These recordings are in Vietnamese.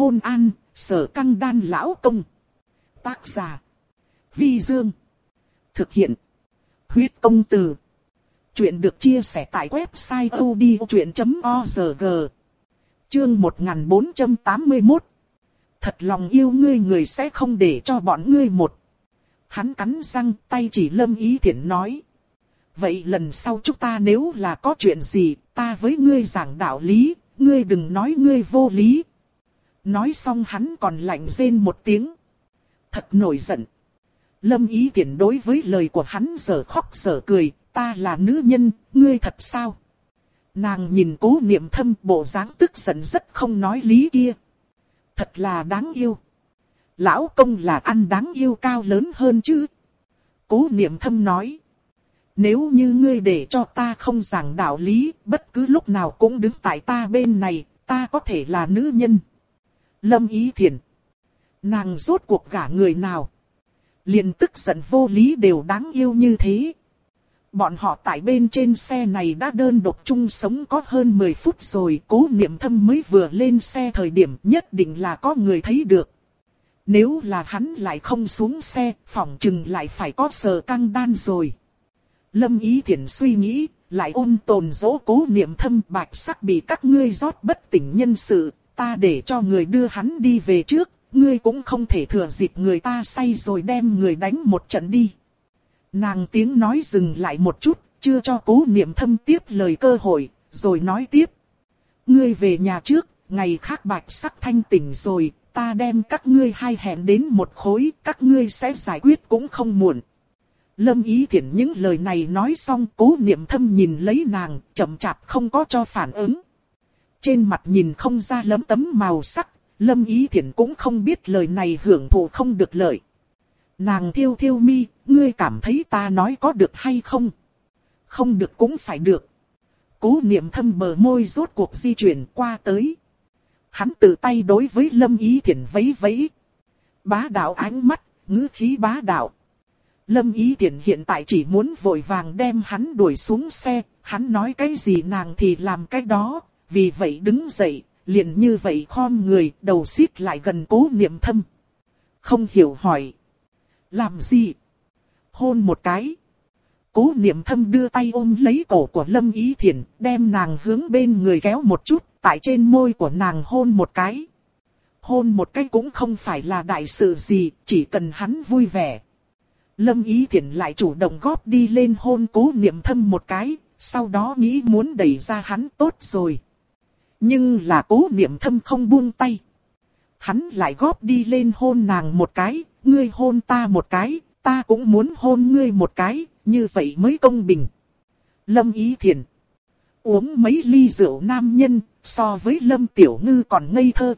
hôn an, sở căng đan lão công. Tác giả. Vi Dương. Thực hiện. Huyết công từ. Chuyện được chia sẻ tại website odchuyện.org. Chương 1481. Thật lòng yêu ngươi người sẽ không để cho bọn ngươi một. Hắn cắn răng tay chỉ lâm ý thiện nói. Vậy lần sau chúng ta nếu là có chuyện gì, ta với ngươi giảng đạo lý, ngươi đừng nói ngươi vô lý. Nói xong hắn còn lạnh rên một tiếng. Thật nổi giận. Lâm ý tiện đối với lời của hắn giờ khóc giờ cười, ta là nữ nhân, ngươi thật sao? Nàng nhìn cố niệm thâm bộ dáng tức giận rất không nói lý kia. Thật là đáng yêu. Lão công là ăn đáng yêu cao lớn hơn chứ. Cố niệm thâm nói. Nếu như ngươi để cho ta không giảng đạo lý, bất cứ lúc nào cũng đứng tại ta bên này, ta có thể là nữ nhân. Lâm Ý Thiền. Nàng rốt cuộc gả người nào? liền tức giận vô lý đều đáng yêu như thế. Bọn họ tại bên trên xe này đã đơn độc chung sống có hơn 10 phút rồi, cố niệm thâm mới vừa lên xe thời điểm nhất định là có người thấy được. Nếu là hắn lại không xuống xe, phỏng chừng lại phải có sờ căng đan rồi. Lâm Ý Thiền suy nghĩ, lại ôn tồn dỗ cố niệm thâm bạch sắc bị các ngươi rót bất tỉnh nhân sự, ta để cho người đưa hắn đi về trước, ngươi cũng không thể thừa dịp người ta say rồi đem người đánh một trận đi. Nàng tiếng nói dừng lại một chút, chưa cho cố niệm thâm tiếp lời cơ hội, rồi nói tiếp. Ngươi về nhà trước, ngày khác bạch sắc thanh tỉnh rồi, ta đem các ngươi hai hẹn đến một khối, các ngươi sẽ giải quyết cũng không muộn. Lâm ý thiện những lời này nói xong cố niệm thâm nhìn lấy nàng, chậm chạp không có cho phản ứng. Trên mặt nhìn không ra lấm tấm màu sắc, Lâm Ý Thiển cũng không biết lời này hưởng thụ không được lợi. Nàng thiêu thiêu mi, ngươi cảm thấy ta nói có được hay không? Không được cũng phải được. Cố niệm thâm bờ môi rốt cuộc di chuyển qua tới. Hắn tự tay đối với Lâm Ý Thiển vấy vấy. Bá đạo ánh mắt, ngữ khí bá đạo. Lâm Ý Thiển hiện tại chỉ muốn vội vàng đem hắn đuổi xuống xe, hắn nói cái gì nàng thì làm cái đó, vì vậy đứng dậy, liền như vậy khom người, đầu xít lại gần cố niệm thâm. Không hiểu hỏi. Làm gì? Hôn một cái. Cố niệm thâm đưa tay ôm lấy cổ của Lâm Ý Thiển, đem nàng hướng bên người kéo một chút, tại trên môi của nàng hôn một cái. Hôn một cái cũng không phải là đại sự gì, chỉ cần hắn vui vẻ. Lâm Ý Thiển lại chủ động góp đi lên hôn cố niệm thâm một cái, sau đó nghĩ muốn đẩy ra hắn tốt rồi. Nhưng là cố niệm thâm không buông tay. Hắn lại góp đi lên hôn nàng một cái, ngươi hôn ta một cái, ta cũng muốn hôn ngươi một cái, như vậy mới công bình. Lâm Ý Thiền Uống mấy ly rượu nam nhân, so với Lâm Tiểu Ngư còn ngây thơ.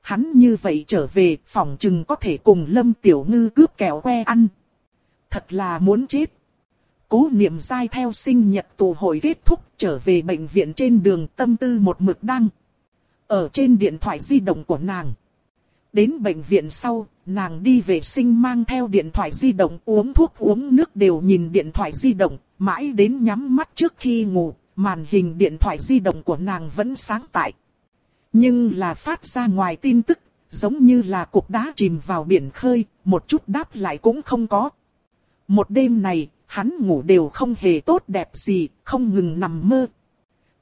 Hắn như vậy trở về, phòng chừng có thể cùng Lâm Tiểu Ngư cướp kẹo que ăn. Thật là muốn chết. Cố niệm dai theo sinh nhật tù hội kết thúc trở về bệnh viện trên đường tâm tư một mực đăng. Ở trên điện thoại di động của nàng. Đến bệnh viện sau, nàng đi vệ sinh mang theo điện thoại di động uống thuốc uống nước đều nhìn điện thoại di động, mãi đến nhắm mắt trước khi ngủ, màn hình điện thoại di động của nàng vẫn sáng tại. Nhưng là phát ra ngoài tin tức, giống như là cục đá chìm vào biển khơi, một chút đáp lại cũng không có. Một đêm này, hắn ngủ đều không hề tốt đẹp gì, không ngừng nằm mơ.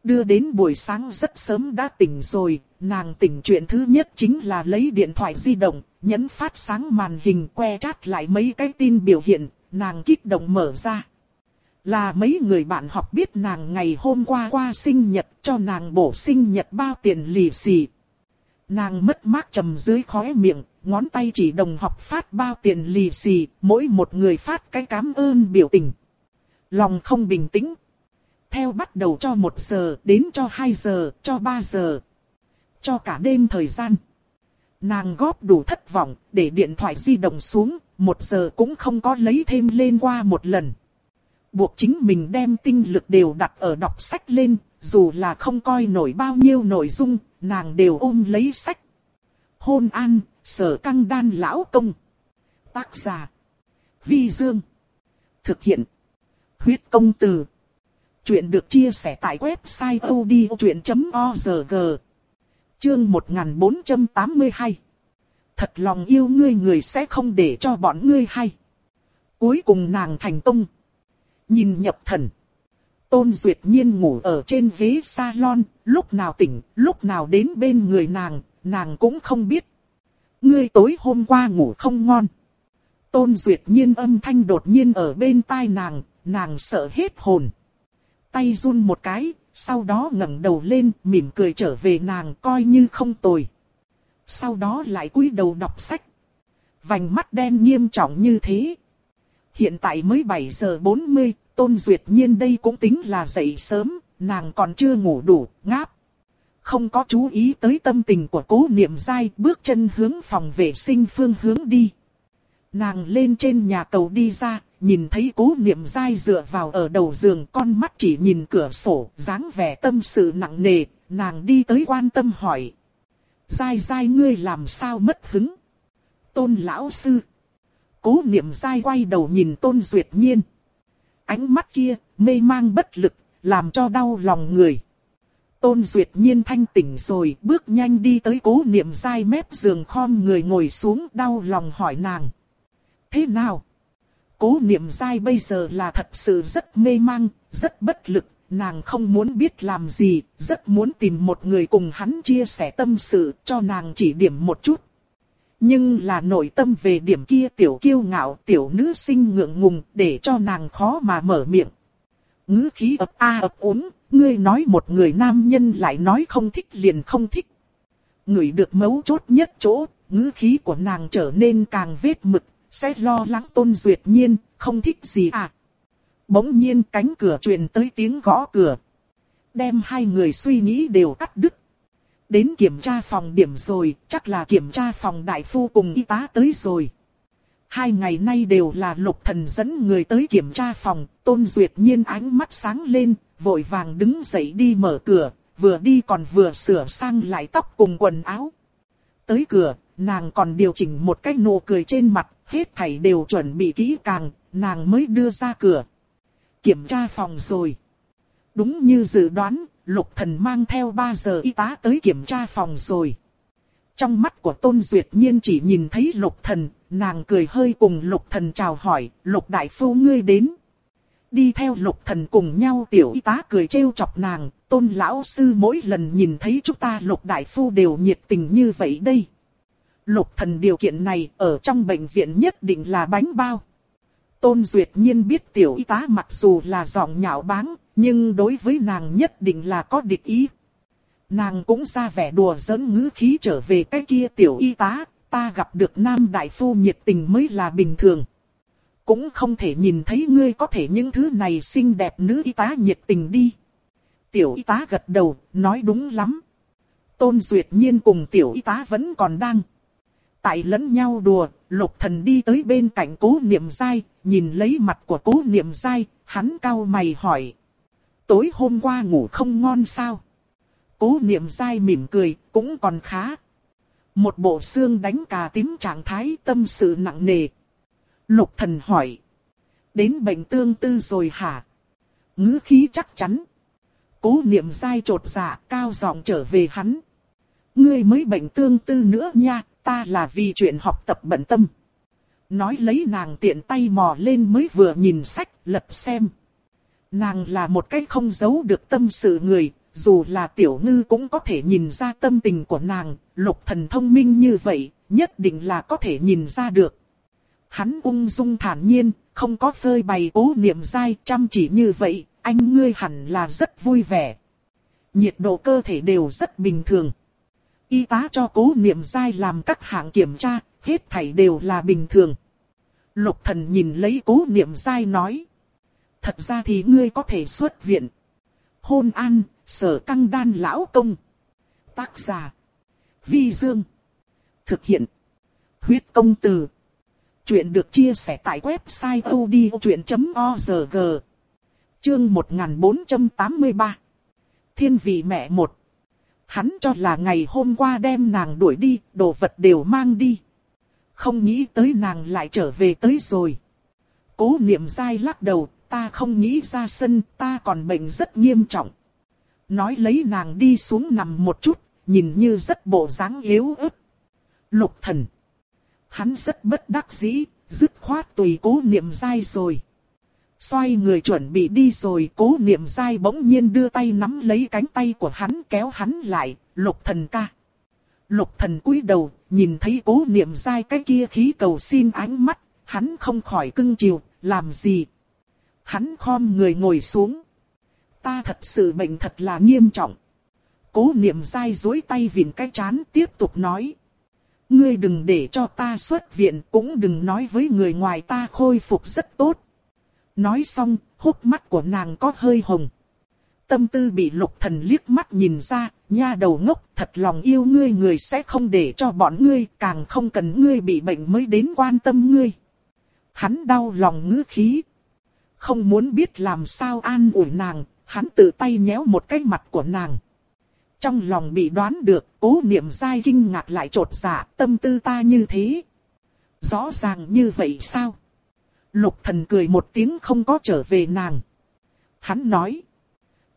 Đưa đến buổi sáng rất sớm đã tỉnh rồi, nàng tỉnh chuyện thứ nhất chính là lấy điện thoại di động, nhấn phát sáng màn hình que chát lại mấy cái tin biểu hiện, nàng kích động mở ra. Là mấy người bạn học biết nàng ngày hôm qua qua sinh nhật cho nàng bổ sinh nhật bao tiền lì xì. Nàng mất mát trầm dưới khóe miệng, ngón tay chỉ đồng học phát bao tiền lì xì, mỗi một người phát cái cảm ơn biểu tình. Lòng không bình tĩnh. Theo bắt đầu cho một giờ, đến cho hai giờ, cho ba giờ. Cho cả đêm thời gian. Nàng góp đủ thất vọng, để điện thoại di động xuống, một giờ cũng không có lấy thêm lên qua một lần. Buộc chính mình đem tinh lực đều đặt ở đọc sách lên, dù là không coi nổi bao nhiêu nội dung, nàng đều ôm lấy sách. Hôn an, sở căng đan lão công. Tác giả. Vi Dương. Thực hiện. Huyết công từ. Chuyện được chia sẻ tại website odchuyện.org. Chương 1482 Thật lòng yêu ngươi người sẽ không để cho bọn ngươi hay. Cuối cùng nàng thành công. Nhìn nhập thần. Tôn Duyệt Nhiên ngủ ở trên ghế salon, lúc nào tỉnh, lúc nào đến bên người nàng, nàng cũng không biết. Ngươi tối hôm qua ngủ không ngon. Tôn Duyệt Nhiên âm thanh đột nhiên ở bên tai nàng, nàng sợ hết hồn. Tay run một cái, sau đó ngẩng đầu lên, mỉm cười trở về nàng coi như không tồi. Sau đó lại cúi đầu đọc sách. Vành mắt đen nghiêm trọng như thế. Hiện tại mới 7 giờ 40, Tôn Duyệt Nhiên đây cũng tính là dậy sớm, nàng còn chưa ngủ đủ, ngáp. Không có chú ý tới tâm tình của cố niệm dai, bước chân hướng phòng vệ sinh phương hướng đi. Nàng lên trên nhà cầu đi ra, nhìn thấy cố niệm dai dựa vào ở đầu giường con mắt chỉ nhìn cửa sổ, dáng vẻ tâm sự nặng nề, nàng đi tới quan tâm hỏi. Dai dai ngươi làm sao mất hứng? Tôn lão sư. Cố niệm dai quay đầu nhìn tôn duyệt nhiên. Ánh mắt kia, mê mang bất lực, làm cho đau lòng người. Tôn duyệt nhiên thanh tỉnh rồi, bước nhanh đi tới cố niệm dai mép giường khom người ngồi xuống đau lòng hỏi nàng. Thế nào? Cố niệm dai bây giờ là thật sự rất mê mang, rất bất lực, nàng không muốn biết làm gì, rất muốn tìm một người cùng hắn chia sẻ tâm sự, cho nàng chỉ điểm một chút. Nhưng là nội tâm về điểm kia tiểu kiêu ngạo, tiểu nữ sinh ngượng ngùng, để cho nàng khó mà mở miệng. ngữ khí ấp a ấp ốm, ngươi nói một người nam nhân lại nói không thích liền không thích. Người được mấu chốt nhất chỗ, ngữ khí của nàng trở nên càng vết mực, sẽ lo lắng tôn duyệt nhiên, không thích gì à. Bỗng nhiên cánh cửa truyền tới tiếng gõ cửa. Đem hai người suy nghĩ đều cắt đứt. Đến kiểm tra phòng điểm rồi, chắc là kiểm tra phòng đại phu cùng y tá tới rồi. Hai ngày nay đều là lục thần dẫn người tới kiểm tra phòng, tôn duyệt nhiên ánh mắt sáng lên, vội vàng đứng dậy đi mở cửa, vừa đi còn vừa sửa sang lại tóc cùng quần áo. Tới cửa, nàng còn điều chỉnh một cái nụ cười trên mặt, hết thảy đều chuẩn bị kỹ càng, nàng mới đưa ra cửa. Kiểm tra phòng rồi. Đúng như dự đoán, lục thần mang theo 3 giờ y tá tới kiểm tra phòng rồi. Trong mắt của Tôn Duyệt Nhiên chỉ nhìn thấy lục thần, nàng cười hơi cùng lục thần chào hỏi, lục đại phu ngươi đến. Đi theo lục thần cùng nhau tiểu y tá cười trêu chọc nàng, tôn lão sư mỗi lần nhìn thấy chúng ta lục đại phu đều nhiệt tình như vậy đây. Lục thần điều kiện này ở trong bệnh viện nhất định là bánh bao. Tôn Duyệt Nhiên biết tiểu y tá mặc dù là giọng nhạo báng, nhưng đối với nàng nhất định là có địch ý. Nàng cũng ra vẻ đùa giỡn ngữ khí trở về cái kia tiểu y tá, ta gặp được nam đại phu nhiệt tình mới là bình thường. Cũng không thể nhìn thấy ngươi có thể những thứ này xinh đẹp nữ y tá nhiệt tình đi. Tiểu y tá gật đầu, nói đúng lắm. Tôn Duyệt Nhiên cùng tiểu y tá vẫn còn đang. Tại lẫn nhau đùa, lục thần đi tới bên cạnh cố niệm dai, nhìn lấy mặt của cố niệm dai, hắn cau mày hỏi. Tối hôm qua ngủ không ngon sao? Cố niệm dai mỉm cười, cũng còn khá. Một bộ xương đánh cà tím trạng thái tâm sự nặng nề. Lục thần hỏi. Đến bệnh tương tư rồi hả? ngữ khí chắc chắn. Cố niệm dai trột dạ cao giọng trở về hắn. Ngươi mới bệnh tương tư nữa nha, ta là vì chuyện học tập bận tâm. Nói lấy nàng tiện tay mò lên mới vừa nhìn sách, lật xem. Nàng là một cái không giấu được tâm sự người, dù là tiểu ngư cũng có thể nhìn ra tâm tình của nàng, lục thần thông minh như vậy, nhất định là có thể nhìn ra được. Hắn ung dung thản nhiên, không có phơi bày cố niệm dai chăm chỉ như vậy, anh ngươi hẳn là rất vui vẻ. Nhiệt độ cơ thể đều rất bình thường. Y tá cho cố niệm dai làm các hạng kiểm tra, hết thảy đều là bình thường. Lục thần nhìn lấy cố niệm dai nói. Thật ra thì ngươi có thể xuất viện. Hôn an, sở căng đan lão công. Tác giả. Vi Dương. Thực hiện. Huyết công từ. Chuyện được chia sẻ tại website odchuyện.org. Chương 1483. Thiên vị mẹ một. Hắn cho là ngày hôm qua đem nàng đuổi đi, đồ vật đều mang đi. Không nghĩ tới nàng lại trở về tới rồi. Cố niệm dai lắc đầu, ta không nghĩ ra sân, ta còn bệnh rất nghiêm trọng. Nói lấy nàng đi xuống nằm một chút, nhìn như rất bộ dáng yếu ớt. Lục thần. Hắn rất bất đắc dĩ, dứt khoát tùy cố niệm dai rồi. Xoay người chuẩn bị đi rồi cố niệm dai bỗng nhiên đưa tay nắm lấy cánh tay của hắn kéo hắn lại, lục thần ca. Lục thần cúi đầu, nhìn thấy cố niệm dai cái kia khí cầu xin ánh mắt, hắn không khỏi cưng chiều, làm gì. Hắn khom người ngồi xuống. Ta thật sự bệnh thật là nghiêm trọng. Cố niệm dai dối tay vịn cái chán tiếp tục nói. Ngươi đừng để cho ta xuất viện cũng đừng nói với người ngoài ta khôi phục rất tốt. Nói xong, hốc mắt của nàng có hơi hồng. Tâm tư bị lục thần liếc mắt nhìn ra, nha đầu ngốc thật lòng yêu ngươi người sẽ không để cho bọn ngươi, càng không cần ngươi bị bệnh mới đến quan tâm ngươi. Hắn đau lòng ngữ khí. Không muốn biết làm sao an ủi nàng, hắn tự tay nhéo một cái mặt của nàng. Trong lòng bị đoán được, cố niệm dai kinh ngạc lại trột dạ, tâm tư ta như thế. Rõ ràng như vậy sao? Lục thần cười một tiếng không có trở về nàng. Hắn nói.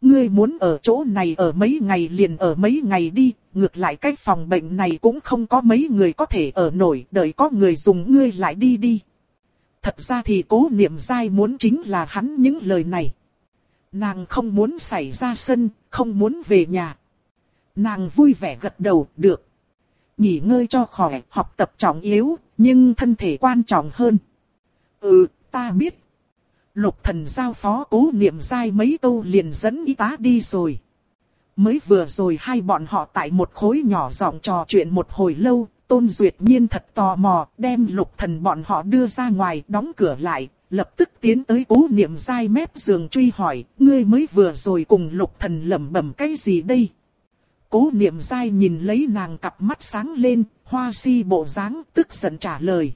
Ngươi muốn ở chỗ này ở mấy ngày liền ở mấy ngày đi, ngược lại cái phòng bệnh này cũng không có mấy người có thể ở nổi, đợi có người dùng ngươi lại đi đi. Thật ra thì cố niệm dai muốn chính là hắn những lời này. Nàng không muốn xảy ra sân, không muốn về nhà. Nàng vui vẻ gật đầu, được. Nghỉ ngơi cho khỏe, học tập trọng yếu, nhưng thân thể quan trọng hơn. Ừ, ta biết. Lục thần giao phó cố niệm dai mấy câu liền dẫn y tá đi rồi. Mới vừa rồi hai bọn họ tại một khối nhỏ giọng trò chuyện một hồi lâu, Tôn Duyệt Nhiên thật tò mò, đem lục thần bọn họ đưa ra ngoài, đóng cửa lại, lập tức tiến tới cố niệm dai mép giường truy hỏi, ngươi mới vừa rồi cùng lục thần lẩm bẩm cái gì đây? Cố niệm dai nhìn lấy nàng cặp mắt sáng lên, hoa si bộ dáng tức giận trả lời.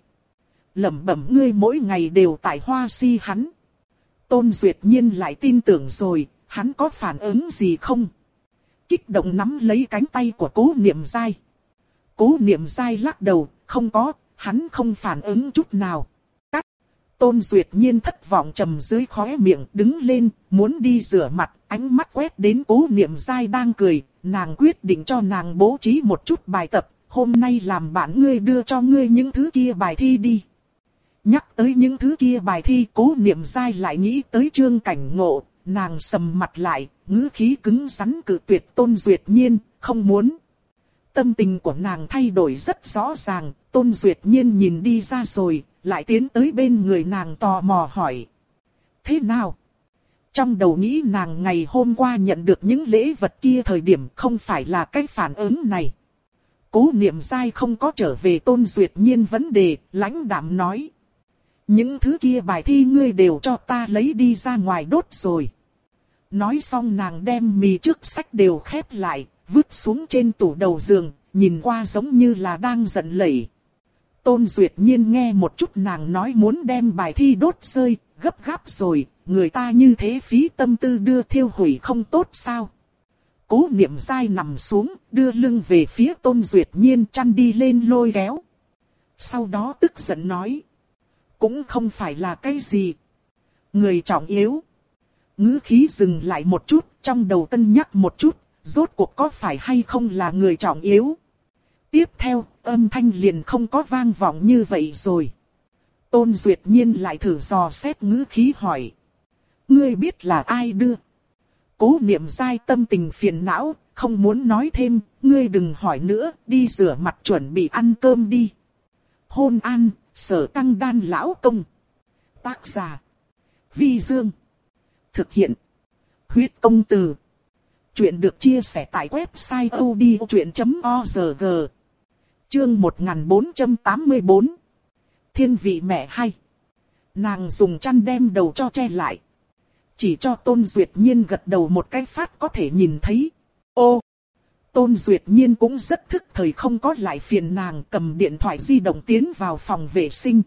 Lẩm bẩm ngươi mỗi ngày đều tại hoa si hắn. Tôn Duyệt Nhiên lại tin tưởng rồi, hắn có phản ứng gì không? Kích động nắm lấy cánh tay của cố niệm dai. Cố niệm dai lắc đầu, không có, hắn không phản ứng chút nào. Cắt. Tôn Duyệt Nhiên thất vọng trầm dưới khóe miệng đứng lên, muốn đi rửa mặt, ánh mắt quét đến cố niệm dai đang cười, nàng quyết định cho nàng bố trí một chút bài tập, hôm nay làm bạn ngươi đưa cho ngươi những thứ kia bài thi đi. Nhắc tới những thứ kia bài thi cố niệm dai lại nghĩ tới trương cảnh ngộ, nàng sầm mặt lại, ngữ khí cứng rắn cự tuyệt tôn duyệt nhiên, không muốn. Tâm tình của nàng thay đổi rất rõ ràng, tôn duyệt nhiên nhìn đi ra rồi, lại tiến tới bên người nàng tò mò hỏi. Thế nào? Trong đầu nghĩ nàng ngày hôm qua nhận được những lễ vật kia thời điểm không phải là cái phản ứng này. Cố niệm dai không có trở về tôn duyệt nhiên vấn đề, lãnh đạm nói. Những thứ kia bài thi ngươi đều cho ta lấy đi ra ngoài đốt rồi. Nói xong nàng đem mì trước sách đều khép lại, vứt xuống trên tủ đầu giường, nhìn qua giống như là đang giận lẩy. Tôn Duyệt Nhiên nghe một chút nàng nói muốn đem bài thi đốt rơi, gấp gáp rồi, người ta như thế phí tâm tư đưa thiêu hủy không tốt sao. Cố niệm dai nằm xuống, đưa lưng về phía Tôn Duyệt Nhiên chăn đi lên lôi kéo. Sau đó tức giận nói. Cũng không phải là cái gì. Người trọng yếu. ngữ khí dừng lại một chút, trong đầu cân nhắc một chút, rốt cuộc có phải hay không là người trọng yếu. Tiếp theo, âm thanh liền không có vang vọng như vậy rồi. Tôn Duyệt Nhiên lại thử dò xét ngữ khí hỏi. Ngươi biết là ai đưa? Cố niệm dai tâm tình phiền não, không muốn nói thêm, ngươi đừng hỏi nữa, đi rửa mặt chuẩn bị ăn cơm đi. Hôn an, sở tăng đan lão công. Tác giả. Vi Dương. Thực hiện. Huyết công từ. Chuyện được chia sẻ tại website odchuyện.org. Chương 1484. Thiên vị mẹ hay. Nàng dùng chăn đem đầu cho che lại. Chỉ cho Tôn Duyệt Nhiên gật đầu một cái phát có thể nhìn thấy. Ô! Tôn Duyệt Nhiên cũng rất thức thời không có lại phiền nàng cầm điện thoại di động tiến vào phòng vệ sinh.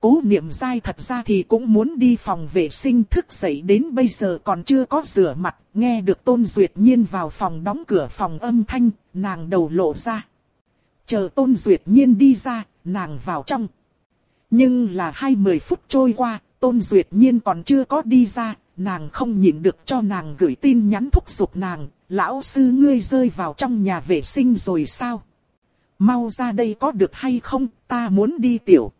Cố niệm dai thật ra thì cũng muốn đi phòng vệ sinh thức dậy đến bây giờ còn chưa có rửa mặt, nghe được Tôn Duyệt Nhiên vào phòng đóng cửa phòng âm thanh, nàng đầu lộ ra. Chờ Tôn Duyệt Nhiên đi ra, nàng vào trong. Nhưng là hai mười phút trôi qua, Tôn Duyệt Nhiên còn chưa có đi ra, nàng không nhịn được cho nàng gửi tin nhắn thúc giục nàng, lão sư ngươi rơi vào trong nhà vệ sinh rồi sao? Mau ra đây có được hay không, ta muốn đi tiểu.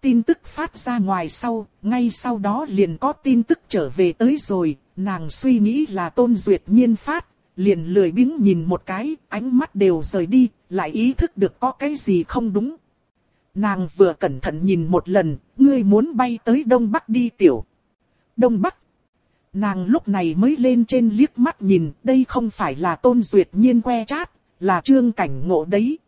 Tin tức phát ra ngoài sau, ngay sau đó liền có tin tức trở về tới rồi, nàng suy nghĩ là tôn duyệt nhiên phát, liền lười biếng nhìn một cái, ánh mắt đều rời đi, lại ý thức được có cái gì không đúng. Nàng vừa cẩn thận nhìn một lần, ngươi muốn bay tới Đông Bắc đi tiểu. Đông Bắc. Nàng lúc này mới lên trên liếc mắt nhìn, đây không phải là tôn duyệt nhiên que chát, là trương cảnh ngộ đấy.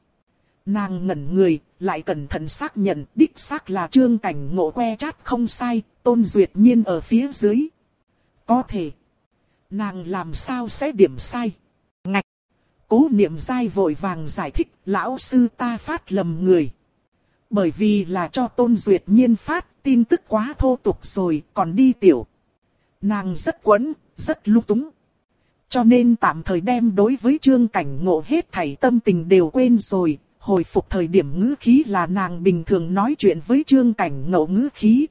Nàng ngẩn người, lại cẩn thận xác nhận đích xác là trương cảnh ngộ que chát không sai, tôn duyệt nhiên ở phía dưới. Có thể. Nàng làm sao sẽ điểm sai? Ngạch. Cố niệm dai vội vàng giải thích, lão sư ta phát lầm người. Bởi vì là cho tôn duyệt nhiên phát, tin tức quá thô tục rồi, còn đi tiểu. Nàng rất quẫn, rất lung túng. Cho nên tạm thời đem đối với trương cảnh ngộ hết thảy tâm tình đều quên rồi, hồi phục thời điểm ngữ khí là nàng bình thường nói chuyện với trương cảnh ngộ ngữ khí.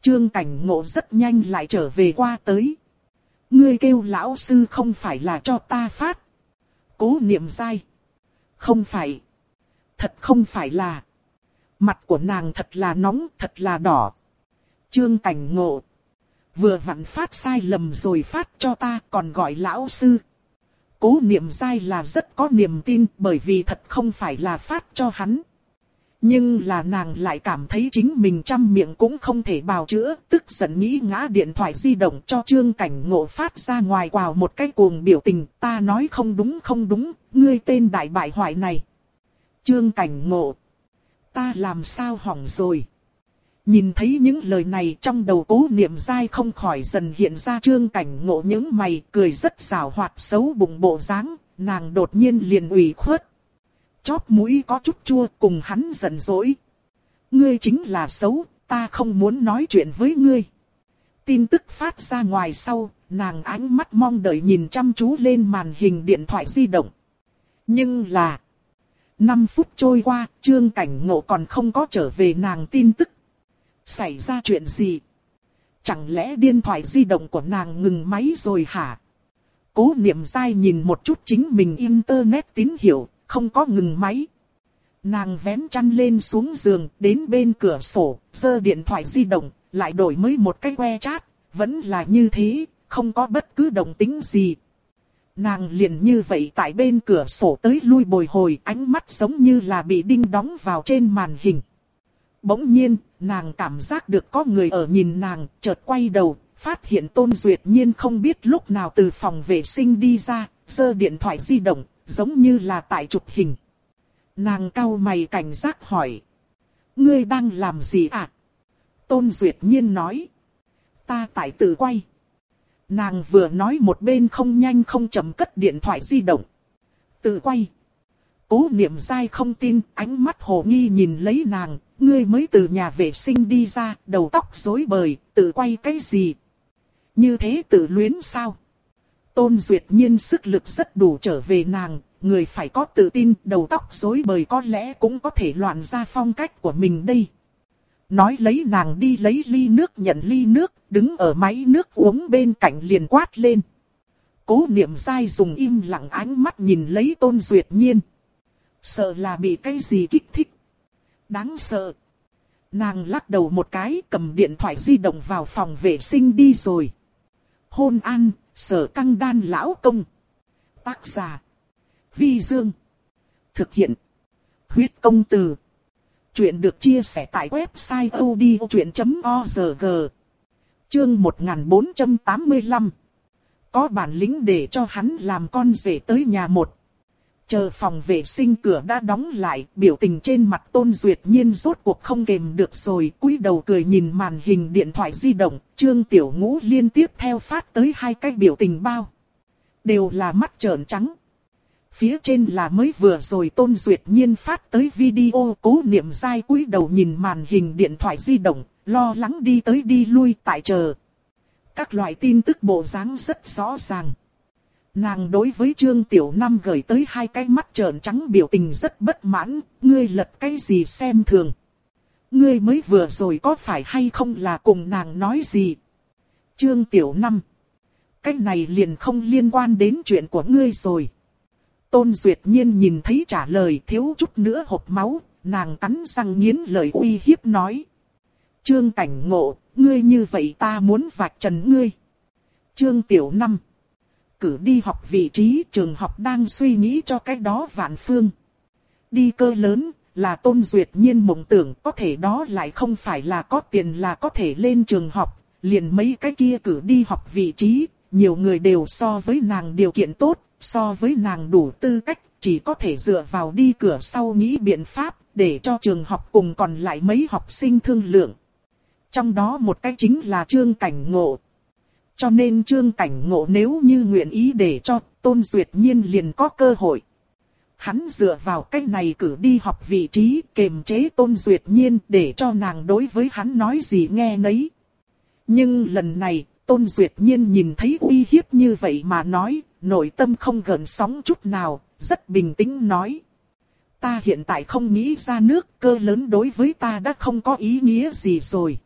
Trương cảnh ngộ rất nhanh lại trở về qua tới. Ngươi kêu lão sư không phải là cho ta phát. Cố niệm sai. Không phải. Thật không phải là. Mặt của nàng thật là nóng, thật là đỏ. Trương cảnh ngộ. Vừa vặn phát sai lầm rồi phát cho ta còn gọi lão sư. Cố niệm dai là rất có niềm tin bởi vì thật không phải là phát cho hắn. Nhưng là nàng lại cảm thấy chính mình trăm miệng cũng không thể bào chữa, tức giận nghĩ ngã điện thoại di động cho trương cảnh ngộ phát ra ngoài quào một cái cuồng biểu tình, ta nói không đúng không đúng, ngươi tên đại bại hoại này. Trương cảnh ngộ, ta làm sao hỏng rồi. Nhìn thấy những lời này trong đầu cố niệm dai không khỏi dần hiện ra trương cảnh ngộ những mày cười rất rào hoạt xấu bụng bộ dáng, nàng đột nhiên liền ủy khuất. Chóp mũi có chút chua cùng hắn giận dỗi. Ngươi chính là xấu, ta không muốn nói chuyện với ngươi. Tin tức phát ra ngoài sau, nàng ánh mắt mong đợi nhìn chăm chú lên màn hình điện thoại di động. Nhưng là... 5 phút trôi qua, trương cảnh ngộ còn không có trở về nàng tin tức. Xảy ra chuyện gì? Chẳng lẽ điện thoại di động của nàng ngừng máy rồi hả? Cố niệm dai nhìn một chút chính mình internet tín hiệu, không có ngừng máy. Nàng vén chăn lên xuống giường, đến bên cửa sổ, giơ điện thoại di động, lại đổi mới một cái que chat, vẫn là như thế, không có bất cứ động tính gì. Nàng liền như vậy tại bên cửa sổ tới lui bồi hồi ánh mắt giống như là bị đinh đóng vào trên màn hình. Bỗng nhiên, nàng cảm giác được có người ở nhìn nàng, chợt quay đầu, phát hiện Tôn Duyệt Nhiên không biết lúc nào từ phòng vệ sinh đi ra, giơ điện thoại di động, giống như là tại chụp hình. Nàng cau mày cảnh giác hỏi. Ngươi đang làm gì ạ? À? Tôn Duyệt Nhiên nói. Ta tại tự quay. Nàng vừa nói một bên không nhanh không chậm cất điện thoại di động. Tự quay. Cố niệm dai không tin, ánh mắt hồ nghi nhìn lấy nàng, ngươi mới từ nhà vệ sinh đi ra, đầu tóc rối bời, tự quay cái gì? Như thế tự luyến sao? Tôn Duyệt Nhiên sức lực rất đủ trở về nàng, người phải có tự tin, đầu tóc rối bời có lẽ cũng có thể loạn ra phong cách của mình đây. Nói lấy nàng đi lấy ly nước nhận ly nước, đứng ở máy nước uống bên cạnh liền quát lên. Cố niệm dai dùng im lặng ánh mắt nhìn lấy Tôn Duyệt Nhiên. Sợ là bị cái gì kích thích. Đáng sợ. Nàng lắc đầu một cái cầm điện thoại di động vào phòng vệ sinh đi rồi. Hôn an, sở căng đan lão công. Tác giả. Vi Dương. Thực hiện. Huyết công từ. Chuyện được chia sẻ tại website odchuyện.org. Chương 1485. Có bản lĩnh để cho hắn làm con rể tới nhà một. Chờ phòng vệ sinh cửa đã đóng lại, biểu tình trên mặt Tôn Duyệt Nhiên rốt cuộc không kềm được rồi, cúi đầu cười nhìn màn hình điện thoại di động, Trương Tiểu Ngũ liên tiếp theo phát tới hai cái biểu tình bao. Đều là mắt trợn trắng. Phía trên là mới vừa rồi Tôn Duyệt Nhiên phát tới video cố niệm dai cúi đầu nhìn màn hình điện thoại di động, lo lắng đi tới đi lui tại chờ. Các loại tin tức bộ dáng rất rõ ràng. Nàng đối với Trương Tiểu Năm gửi tới hai cái mắt trợn trắng biểu tình rất bất mãn, ngươi lật cái gì xem thường. Ngươi mới vừa rồi có phải hay không là cùng nàng nói gì? Trương Tiểu Năm. Cái này liền không liên quan đến chuyện của ngươi rồi. Tôn Duyệt Nhiên nhìn thấy trả lời thiếu chút nữa hộp máu, nàng cắn răng nghiến lời uy hiếp nói. Trương Cảnh Ngộ, ngươi như vậy ta muốn vạch trần ngươi. Trương Tiểu Năm. Cử đi học vị trí trường học đang suy nghĩ cho cái đó vạn phương. Đi cơ lớn, là tôn duyệt nhiên mộng tưởng có thể đó lại không phải là có tiền là có thể lên trường học, liền mấy cái kia cử đi học vị trí, nhiều người đều so với nàng điều kiện tốt, so với nàng đủ tư cách, chỉ có thể dựa vào đi cửa sau nghĩ biện pháp, để cho trường học cùng còn lại mấy học sinh thương lượng. Trong đó một cái chính là trương cảnh ngộ. Cho nên trương cảnh ngộ nếu như nguyện ý để cho tôn duyệt nhiên liền có cơ hội hắn dựa vào cách này cử đi học vị trí kềm chế tôn duyệt nhiên để cho nàng đối với hắn nói gì nghe nấy. Nhưng lần này, tôn duyệt nhiên nhìn thấy uy hiếp như vậy mà nói, nội tâm không gần sóng chút nào, rất bình tĩnh nói. Ta hiện tại không nghĩ ra nước cơ lớn đối với ta đã không có ý nghĩa gì rồi.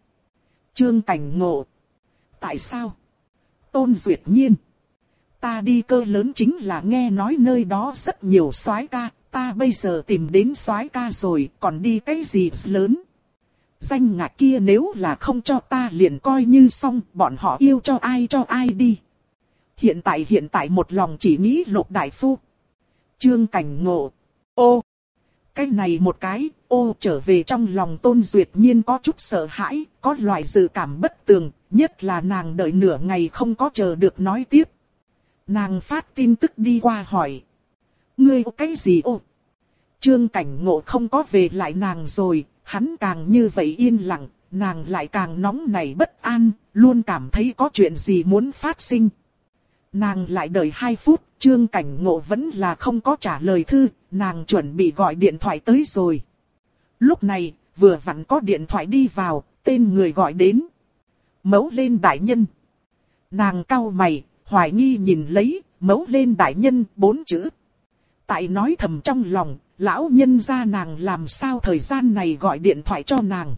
Trương Cảnh Ngộ. Tại sao? Tôn Duyệt Nhiên. Ta đi cơ lớn chính là nghe nói nơi đó rất nhiều soái ca, ta bây giờ tìm đến soái ca rồi, còn đi cái gì lớn. Danh ngạc kia nếu là không cho ta liền coi như xong, bọn họ yêu cho ai cho ai đi. Hiện tại hiện tại một lòng chỉ nghĩ lục đại phu. Trương cảnh ngộ. Ô! Cái này một cái, ô trở về trong lòng tôn duyệt nhiên có chút sợ hãi, có loại dự cảm bất tường, nhất là nàng đợi nửa ngày không có chờ được nói tiếp. Nàng phát tin tức đi qua hỏi. Ngươi cái gì ô? Trương cảnh ngộ không có về lại nàng rồi, hắn càng như vậy yên lặng, nàng lại càng nóng nảy bất an, luôn cảm thấy có chuyện gì muốn phát sinh. Nàng lại đợi 2 phút, trương cảnh ngộ vẫn là không có trả lời thư, nàng chuẩn bị gọi điện thoại tới rồi. Lúc này, vừa vặn có điện thoại đi vào, tên người gọi đến. Mấu lên đại nhân. Nàng cau mày, hoài nghi nhìn lấy, mấu lên đại nhân bốn chữ. Tại nói thầm trong lòng, lão nhân ra nàng làm sao thời gian này gọi điện thoại cho nàng.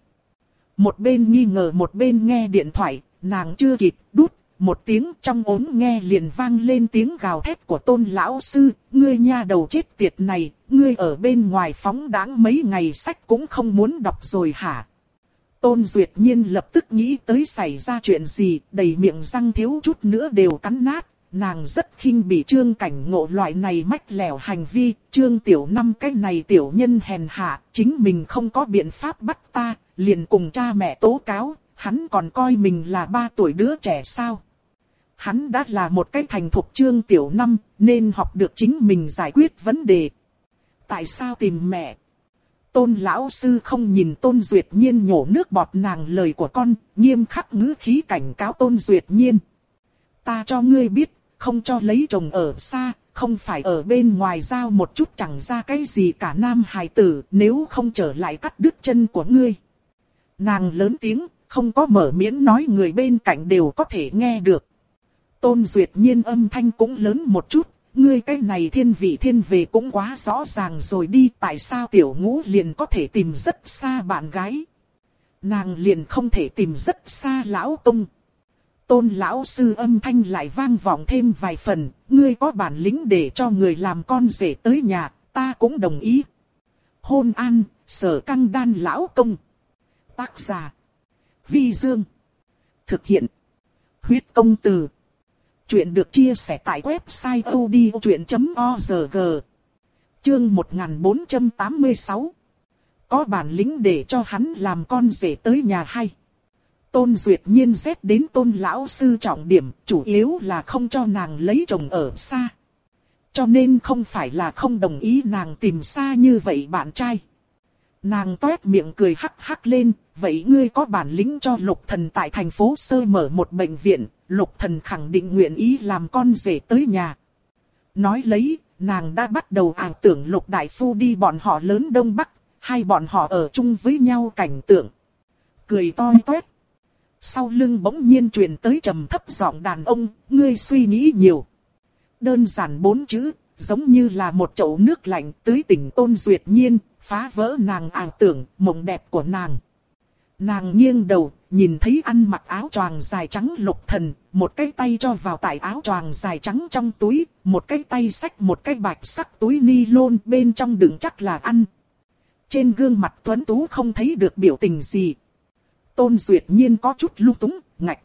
Một bên nghi ngờ một bên nghe điện thoại, nàng chưa kịp đút, một tiếng trong ốm nghe liền vang lên tiếng gào thét của tôn lão sư, ngươi nha đầu chết tiệt này, ngươi ở bên ngoài phóng đáng mấy ngày sách cũng không muốn đọc rồi hả? Tôn Duyệt Nhiên lập tức nghĩ tới xảy ra chuyện gì, đầy miệng răng thiếu chút nữa đều cắn nát. Nàng rất khinh bị trương cảnh ngộ loại này mách lẻo hành vi, trương tiểu năm cái này tiểu nhân hèn hạ, chính mình không có biện pháp bắt ta, liền cùng cha mẹ tố cáo, hắn còn coi mình là ba tuổi đứa trẻ sao. Hắn đã là một cái thành thục trương tiểu năm, nên học được chính mình giải quyết vấn đề. Tại sao tìm mẹ? Tôn lão sư không nhìn Tôn Duyệt Nhiên nhổ nước bọt nàng lời của con, nghiêm khắc ngữ khí cảnh cáo Tôn Duyệt Nhiên. Ta cho ngươi biết, không cho lấy chồng ở xa, không phải ở bên ngoài giao một chút chẳng ra cái gì cả nam hài tử, nếu không trở lại cắt đứt chân của ngươi. Nàng lớn tiếng, không có mở miễn nói người bên cạnh đều có thể nghe được. Tôn Duyệt Nhiên âm thanh cũng lớn một chút, ngươi cái này thiên vị thiên về cũng quá rõ ràng rồi đi, tại sao tiểu ngũ liền có thể tìm rất xa bạn gái. Nàng liền không thể tìm rất xa lão công. Tôn lão sư âm thanh lại vang vọng thêm vài phần, ngươi có bản lĩnh để cho người làm con rể tới nhà, ta cũng đồng ý. Hôn an, sở căng đan lão công. Tác giả. Vi Dương. Thực hiện. Huyết công từ. Chuyện được chia sẻ tại website odchuyện.org Chương 1486 Có bản lĩnh để cho hắn làm con rể tới nhà hay. Tôn Duyệt Nhiên xét đến tôn lão sư trọng điểm, chủ yếu là không cho nàng lấy chồng ở xa. Cho nên không phải là không đồng ý nàng tìm xa như vậy bạn trai. Nàng toét miệng cười hắc hắc lên, vậy ngươi có bản lĩnh cho lục thần tại thành phố sơ mở một bệnh viện, lục thần khẳng định nguyện ý làm con rể tới nhà. Nói lấy, nàng đã bắt đầu ảo tưởng lục đại phu đi bọn họ lớn đông bắc, hai bọn họ ở chung với nhau cảnh tượng. Cười to toét. Sau lưng bỗng nhiên truyền tới trầm thấp giọng đàn ông, ngươi suy nghĩ nhiều. Đơn giản bốn chữ, giống như là một chậu nước lạnh tưới tỉnh tôn duyệt nhiên, phá vỡ nàng ảo tưởng, mộng đẹp của nàng. Nàng nghiêng đầu, nhìn thấy ăn mặc áo choàng dài trắng lục thần, một cái tay cho vào tại áo choàng dài trắng trong túi, một cái tay xách một cái bạch sắc túi ni lôn bên trong đựng chắc là ăn. Trên gương mặt tuấn tú không thấy được biểu tình gì. Tôn Duyệt Nhiên có chút lung túng, ngạch.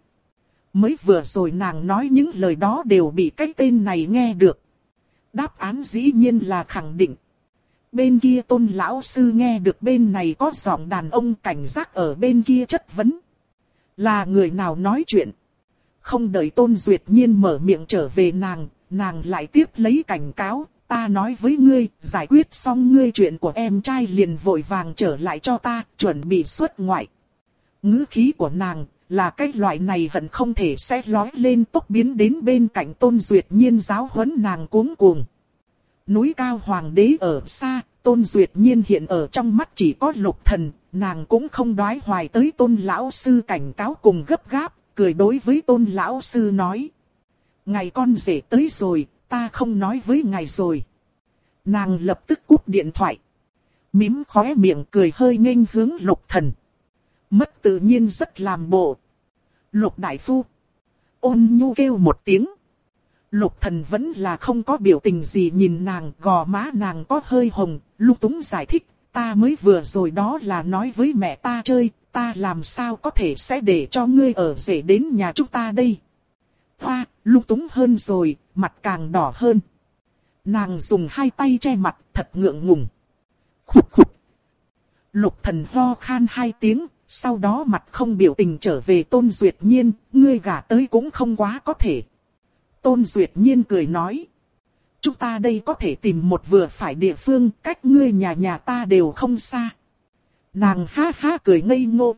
Mới vừa rồi nàng nói những lời đó đều bị cái tên này nghe được. Đáp án dĩ nhiên là khẳng định. Bên kia tôn lão sư nghe được bên này có giọng đàn ông cảnh giác ở bên kia chất vấn. Là người nào nói chuyện? Không đợi tôn duyệt nhiên mở miệng trở về nàng, nàng lại tiếp lấy cảnh cáo. Ta nói với ngươi, giải quyết xong ngươi chuyện của em trai liền vội vàng trở lại cho ta, chuẩn bị xuất ngoại. ngữ khí của nàng, là cái loại này hận không thể sẽ lói lên tốc biến đến bên cạnh tôn duyệt nhiên giáo huấn nàng cuống cuồng. Núi cao hoàng đế ở xa, tôn duyệt nhiên hiện ở trong mắt chỉ có lục thần, nàng cũng không đoái hoài tới tôn lão sư cảnh cáo cùng gấp gáp, cười đối với tôn lão sư nói. Ngày con rể tới rồi, ta không nói với ngài rồi. Nàng lập tức cúp điện thoại. Mím khóe miệng cười hơi nghênh hướng lục thần. Mất tự nhiên rất làm bộ. Lục đại phu. Ôn nhu kêu một tiếng. Lục thần vẫn là không có biểu tình gì nhìn nàng, gò má nàng có hơi hồng, lung túng giải thích, ta mới vừa rồi đó là nói với mẹ ta chơi, ta làm sao có thể sẽ để cho ngươi ở rể đến nhà chúng ta đây. Hoa, lung túng hơn rồi, mặt càng đỏ hơn. Nàng dùng hai tay che mặt, thật ngượng ngùng. Khục khục. Lục thần ho khan hai tiếng, sau đó mặt không biểu tình trở về tôn duyệt nhiên, ngươi gả tới cũng không quá có thể. Tôn duyệt nhiên cười nói. Chúng ta đây có thể tìm một vừa phải địa phương, cách ngươi nhà nhà ta đều không xa. Nàng ha ha cười ngây ngô.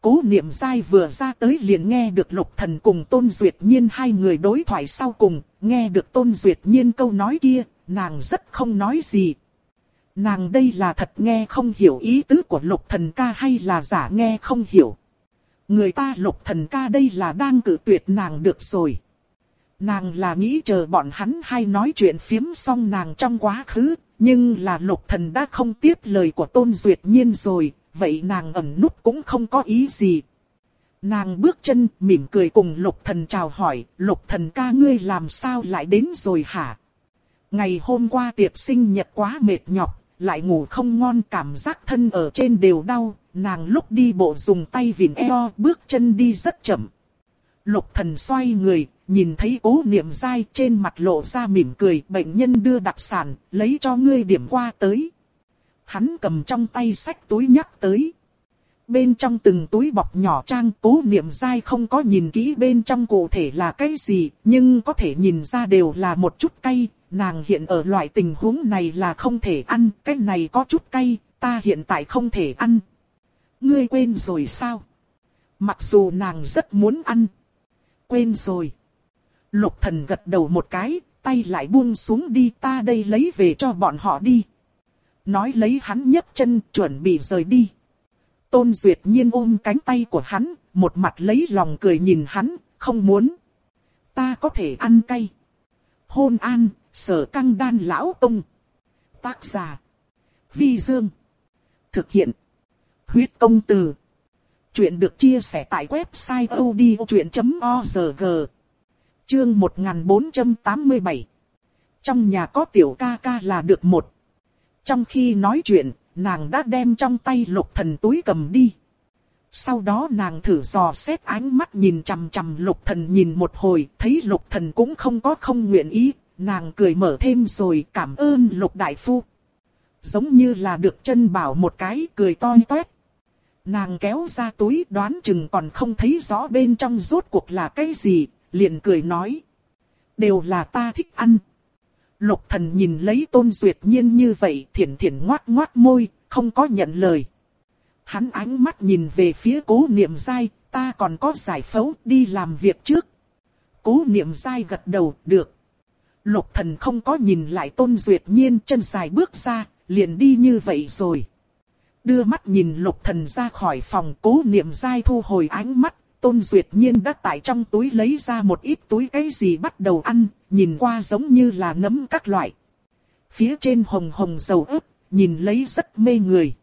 Cố niệm dai vừa ra tới liền nghe được lục thần cùng tôn duyệt nhiên hai người đối thoại sau cùng, nghe được tôn duyệt nhiên câu nói kia, nàng rất không nói gì, Nàng đây là thật nghe không hiểu ý tứ của lục thần ca hay là giả nghe không hiểu. Người ta lục thần ca đây là đang cử tuyệt nàng được rồi. Nàng là nghĩ chờ bọn hắn hay nói chuyện phiếm xong nàng trong quá khứ, nhưng là lục thần đã không tiếp lời của tôn duyệt nhiên rồi, vậy nàng ẩn nút cũng không có ý gì. Nàng bước chân mỉm cười cùng lục thần chào hỏi, lục thần ca ngươi làm sao lại đến rồi hả? Ngày hôm qua tiệc sinh nhật quá mệt nhọc, lại ngủ không ngon cảm giác thân ở trên đều đau, nàng lúc đi bộ dùng tay vịn eo, bước chân đi rất chậm. Lục thần xoay người, nhìn thấy cố niệm dai trên mặt lộ ra mỉm cười, bệnh nhân đưa đặc sản, lấy cho ngươi điểm qua tới. Hắn cầm trong tay sách túi nhắc tới. Bên trong từng túi bọc nhỏ trang cố niệm dai không có nhìn kỹ bên trong cụ thể là cái gì, nhưng có thể nhìn ra đều là một chút cay, nàng hiện ở loại tình huống này là không thể ăn, cái này có chút cay, ta hiện tại không thể ăn. Ngươi quên rồi sao? Mặc dù nàng rất muốn ăn. Quên rồi. Lục thần gật đầu một cái, tay lại buông xuống đi ta đây lấy về cho bọn họ đi. Nói lấy hắn nhấc chân chuẩn bị rời đi. Tôn Duyệt Nhiên ôm cánh tay của hắn, một mặt lấy lòng cười nhìn hắn, không muốn. Ta có thể ăn cay. Hôn an, sở căng đan lão tông. Tác giả. Vi Dương. Thực hiện. Huyết công từ. Chuyện được chia sẻ tại website odchuyện.org. Chương 1487. Trong nhà có tiểu ca ca là được một. Trong khi nói chuyện, nàng đã đem trong tay lục thần túi cầm đi. Sau đó nàng thử dò xét ánh mắt nhìn chằm chằm lục thần nhìn một hồi, thấy lục thần cũng không có không nguyện ý, nàng cười mở thêm rồi cảm ơn lục đại phu. Giống như là được chân bảo một cái cười to toét. Nàng kéo ra túi đoán chừng còn không thấy rõ bên trong rốt cuộc là cái gì, liền cười nói. Đều là ta thích ăn. Lục thần nhìn lấy tôn duyệt nhiên như vậy thiển thiển ngoát ngoát môi, không có nhận lời. Hắn ánh mắt nhìn về phía cố niệm dai, ta còn có giải phẫu đi làm việc trước. Cố niệm dai gật đầu, được. Lục thần không có nhìn lại tôn duyệt nhiên chân dài bước ra, liền đi như vậy rồi. Đưa mắt nhìn lục thần ra khỏi phòng cố niệm dai thu hồi ánh mắt, tôn duyệt nhiên đã tại trong túi lấy ra một ít túi cái gì bắt đầu ăn, nhìn qua giống như là nấm các loại. Phía trên hồng hồng dầu ớt, nhìn lấy rất mê người.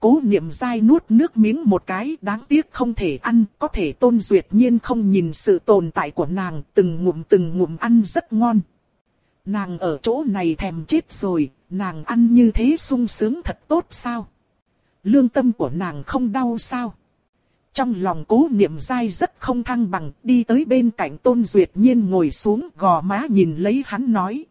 Cố niệm dai nuốt nước miếng một cái đáng tiếc không thể ăn, có thể tôn duyệt nhiên không nhìn sự tồn tại của nàng, từng ngụm từng ngụm ăn rất ngon. Nàng ở chỗ này thèm chết rồi, nàng ăn như thế sung sướng thật tốt sao? Lương tâm của nàng không đau sao? Trong lòng cố niệm dai rất không thăng bằng, đi tới bên cạnh tôn duyệt nhiên ngồi xuống gò má nhìn lấy hắn nói.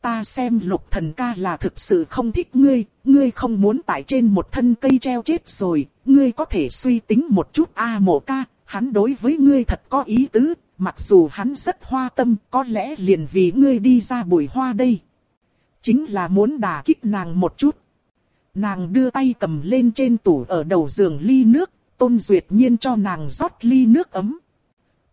Ta xem lục thần ca là thực sự không thích ngươi, ngươi không muốn tại trên một thân cây treo chết rồi, ngươi có thể suy tính một chút a mộ ca, hắn đối với ngươi thật có ý tứ, mặc dù hắn rất hoa tâm, có lẽ liền vì ngươi đi ra bụi hoa đây. Chính là muốn đả kích nàng một chút. Nàng đưa tay cầm lên trên tủ ở đầu giường ly nước, Tôn Duyệt Nhiên cho nàng rót ly nước ấm.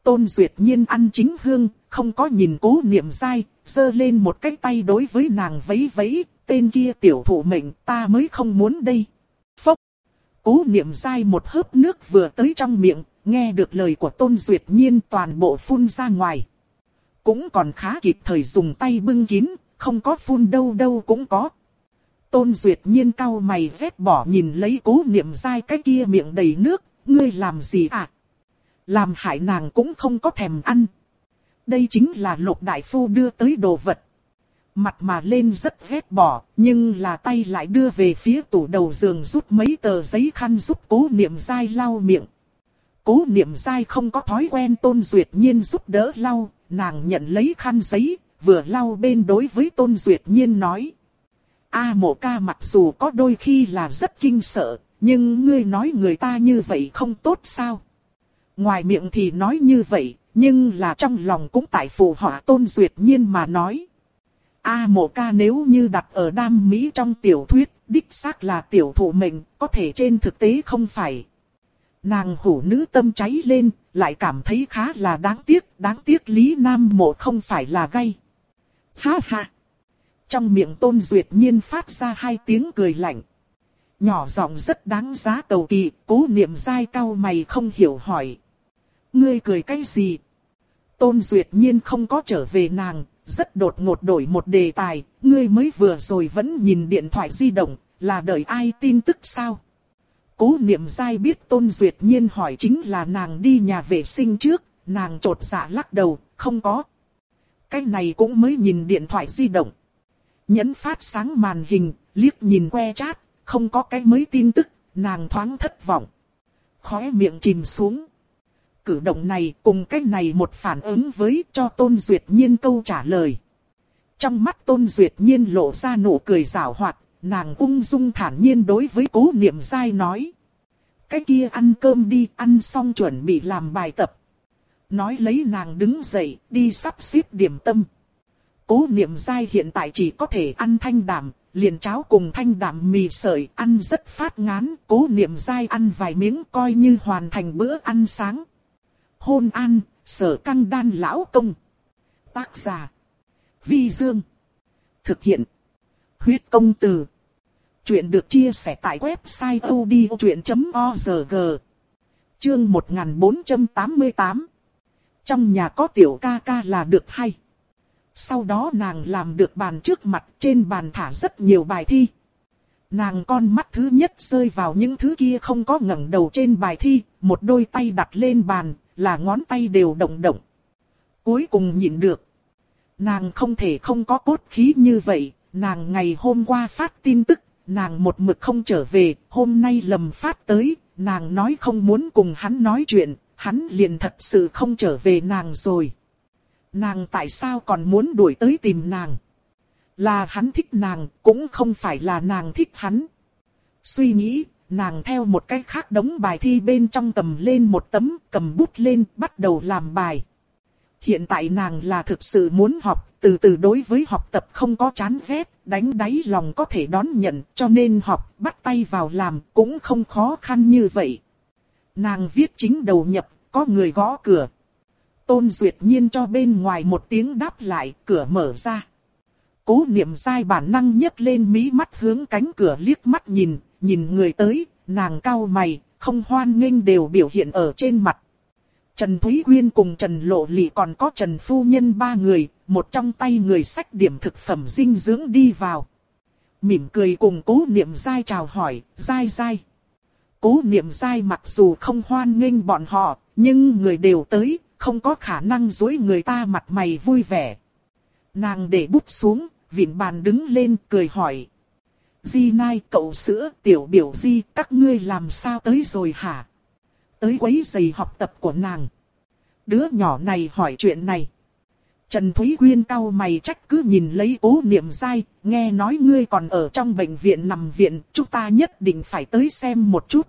Tôn Duyệt Nhiên ăn chính hương, không có nhìn cố niệm dai, giơ lên một cái tay đối với nàng vấy vấy, tên kia tiểu thủ mệnh ta mới không muốn đây. Phốc! Cố niệm dai một hớp nước vừa tới trong miệng, nghe được lời của Tôn Duyệt Nhiên toàn bộ phun ra ngoài. Cũng còn khá kịp thời dùng tay bưng kín, không có phun đâu đâu cũng có. Tôn Duyệt Nhiên cau mày vét bỏ nhìn lấy cố niệm dai cái kia miệng đầy nước, ngươi làm gì à? Làm hại nàng cũng không có thèm ăn. Đây chính là lục đại phu đưa tới đồ vật. Mặt mà lên rất vét bỏ, nhưng là tay lại đưa về phía tủ đầu giường rút mấy tờ giấy khăn giúp cố niệm dai lau miệng. Cố niệm dai không có thói quen tôn duyệt nhiên giúp đỡ lau, nàng nhận lấy khăn giấy, vừa lau bên đối với tôn duyệt nhiên nói. A mộ ca mặc dù có đôi khi là rất kinh sợ, nhưng ngươi nói người ta như vậy không tốt sao? Ngoài miệng thì nói như vậy, nhưng là trong lòng cũng tại phù họa tôn duyệt nhiên mà nói. A mộ ca nếu như đặt ở đam mỹ trong tiểu thuyết, đích xác là tiểu thủ mệnh, có thể trên thực tế không phải. Nàng hủ nữ tâm cháy lên, lại cảm thấy khá là đáng tiếc, đáng tiếc Lý Nam mộ không phải là gay. Ha ha! Trong miệng tôn duyệt nhiên phát ra hai tiếng cười lạnh. Nhỏ giọng rất đáng giá cầu kỳ, cố niệm dai cao mày không hiểu hỏi. Ngươi cười cái gì? Tôn duyệt nhiên không có trở về nàng, rất đột ngột đổi một đề tài, ngươi mới vừa rồi vẫn nhìn điện thoại di động, là đợi ai tin tức sao? Cố niệm dai biết tôn duyệt nhiên hỏi chính là nàng đi nhà vệ sinh trước, nàng trột dạ lắc đầu, không có. Cái này cũng mới nhìn điện thoại di động. Nhấn phát sáng màn hình, liếc nhìn que chat, không có cái mới tin tức, nàng thoáng thất vọng. Khóe miệng chìm xuống. Cử động này cùng cái này một phản ứng với cho Tôn Duyệt Nhiên câu trả lời. Trong mắt Tôn Duyệt Nhiên lộ ra nụ cười rào hoạt, nàng ung dung thản nhiên đối với cố niệm dai nói. Cái kia ăn cơm đi, ăn xong chuẩn bị làm bài tập. Nói lấy nàng đứng dậy, đi sắp xếp điểm tâm. Cố niệm dai hiện tại chỉ có thể ăn thanh đạm, liền cháo cùng thanh đạm mì sợi ăn rất phát ngán. Cố niệm dai ăn vài miếng coi như hoàn thành bữa ăn sáng. Hôn an, sở căng đan lão công. Tác giả. Vi Dương. Thực hiện. Huyết công từ. Chuyện được chia sẻ tại website odchuyện.org. Chương 1488. Trong nhà có tiểu ca ca là được hay. Sau đó nàng làm được bàn trước mặt trên bàn thả rất nhiều bài thi. Nàng con mắt thứ nhất rơi vào những thứ kia không có ngẩng đầu trên bài thi, một đôi tay đặt lên bàn, là ngón tay đều động động. Cuối cùng nhịn được. Nàng không thể không có cốt khí như vậy, nàng ngày hôm qua phát tin tức, nàng một mực không trở về, hôm nay lầm phát tới, nàng nói không muốn cùng hắn nói chuyện, hắn liền thật sự không trở về nàng rồi. Nàng tại sao còn muốn đuổi tới tìm nàng? Là hắn thích nàng, cũng không phải là nàng thích hắn. Suy nghĩ, nàng theo một cách khác đống bài thi bên trong cầm lên một tấm, cầm bút lên, bắt đầu làm bài. Hiện tại nàng là thực sự muốn học, từ từ đối với học tập không có chán ghét, đánh đáy lòng có thể đón nhận, cho nên học, bắt tay vào làm, cũng không khó khăn như vậy. Nàng viết chính đầu nhập, có người gõ cửa, Tôn Duyệt Nhiên cho bên ngoài một tiếng đáp lại, cửa mở ra. Cố niệm sai bản năng nhấc lên mí mắt hướng cánh cửa liếc mắt nhìn, nhìn người tới, nàng cao mày, không hoan nghênh đều biểu hiện ở trên mặt. Trần Thúy Quyên cùng Trần Lộ Lị còn có Trần Phu Nhân ba người, một trong tay người sách điểm thực phẩm dinh dưỡng đi vào. mỉm cười cùng cố niệm dai chào hỏi, dai dai. Cố niệm dai mặc dù không hoan nghênh bọn họ, nhưng người đều tới, không có khả năng dối người ta mặt mày vui vẻ. Nàng để bút xuống, vịn bàn đứng lên cười hỏi. Di Nai cậu sữa tiểu biểu Di các ngươi làm sao tới rồi hả? Tới quấy giày học tập của nàng. Đứa nhỏ này hỏi chuyện này. Trần Thúy Quyên cau mày trách cứ nhìn lấy cố niệm dai, nghe nói ngươi còn ở trong bệnh viện nằm viện, chúng ta nhất định phải tới xem một chút.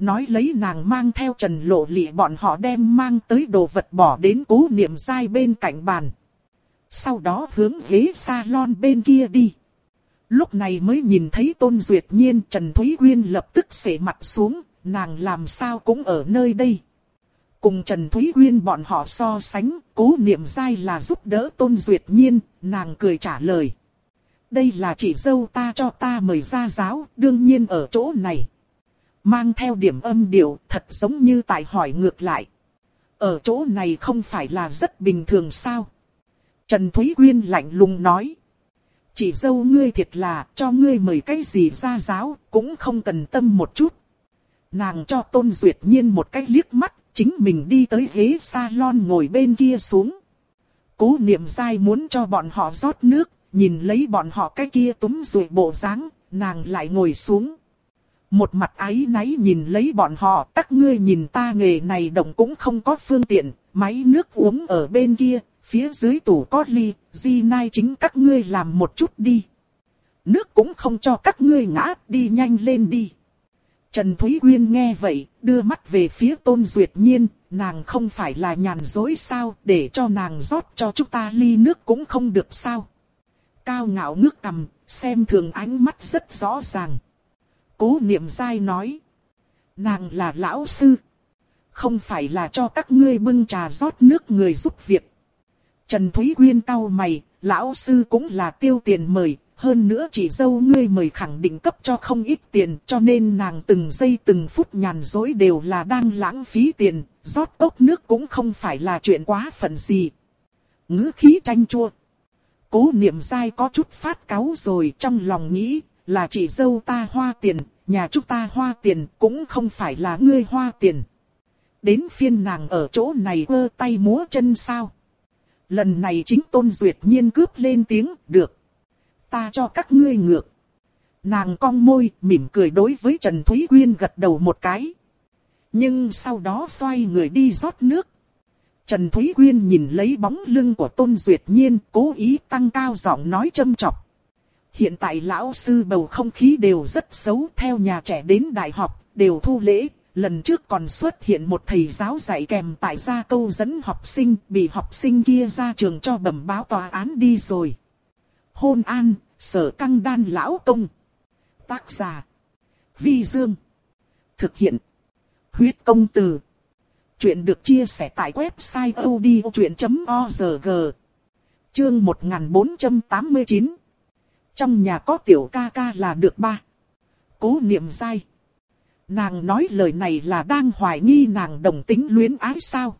Nói lấy nàng mang theo Trần Lộ Lị bọn họ đem mang tới đồ vật bỏ đến cố niệm dai bên cạnh bàn. Sau đó hướng ghế salon bên kia đi. Lúc này mới nhìn thấy Tôn Duyệt Nhiên Trần Thúy Quyên lập tức xể mặt xuống, nàng làm sao cũng ở nơi đây. Cùng Trần Thúy Quyên bọn họ so sánh, cố niệm dai là giúp đỡ Tôn Duyệt Nhiên, nàng cười trả lời. Đây là chị dâu ta cho ta mời ra giáo, đương nhiên ở chỗ này. Mang theo điểm âm điệu, thật giống như tại hỏi ngược lại. Ở chỗ này không phải là rất bình thường sao? Trần Thúy Quyên lạnh lùng nói. Chị dâu ngươi thiệt là cho ngươi mời cái gì ra giáo, cũng không cần tâm một chút. Nàng cho Tôn Duyệt Nhiên một cái liếc mắt, chính mình đi tới ghế salon ngồi bên kia xuống. Cố niệm dai muốn cho bọn họ rót nước, nhìn lấy bọn họ cái kia túm rùi bộ dáng, nàng lại ngồi xuống. Một mặt ái náy nhìn lấy bọn họ, các ngươi nhìn ta nghề này động cũng không có phương tiện, máy nước uống ở bên kia, phía dưới tủ có ly, di nai chính các ngươi làm một chút đi. Nước cũng không cho các ngươi ngã, đi nhanh lên đi. Trần Thúy Quyên nghe vậy, đưa mắt về phía Tôn Duyệt Nhiên, nàng không phải là nhàn dối sao, để cho nàng rót cho chúng ta ly nước cũng không được sao. Cao ngạo ngước cầm, xem thường ánh mắt rất rõ ràng. Cố niệm dai nói, nàng là lão sư, không phải là cho các ngươi bưng trà rót nước người giúp việc. Trần Thúy Quyên cau mày, lão sư cũng là tiêu tiền mời, hơn nữa chỉ dâu ngươi mời khẳng định cấp cho không ít tiền cho nên nàng từng giây từng phút nhàn dối đều là đang lãng phí tiền, rót ốc nước cũng không phải là chuyện quá phận gì. ngữ khí tranh chua. Cố niệm dai có chút phát cáu rồi trong lòng nghĩ là chỉ dâu ta hoa tiền, nhà chúng ta hoa tiền cũng không phải là ngươi hoa tiền. Đến phiên nàng ở chỗ này vơ tay múa chân sao. Lần này chính tôn duyệt nhiên cướp lên tiếng, được ta cho các ngươi ngược. Nàng cong môi, mỉm cười đối với Trần Thúy Quyên gật đầu một cái. Nhưng sau đó xoay người đi rót nước. Trần Thúy Quyên nhìn lấy bóng lưng của Tôn Duyệt Nhiên, cố ý tăng cao giọng nói châm chọc. Hiện tại lão sư bầu không khí đều rất xấu theo nhà trẻ đến đại học, đều thu lễ. Lần trước còn xuất hiện một thầy giáo dạy kèm tại gia câu dẫn học sinh, bị học sinh kia ra trường cho bẩm báo tòa án đi rồi hôn an, sở căng đan lão công. Tác giả. Vi Dương. Thực hiện. Huyết công từ. Chuyện được chia sẻ tại website odchuyện.org. Chương 1489. Trong nhà có tiểu ca ca là được ba. Cố niệm dai. Nàng nói lời này là đang hoài nghi nàng đồng tính luyến ái sao.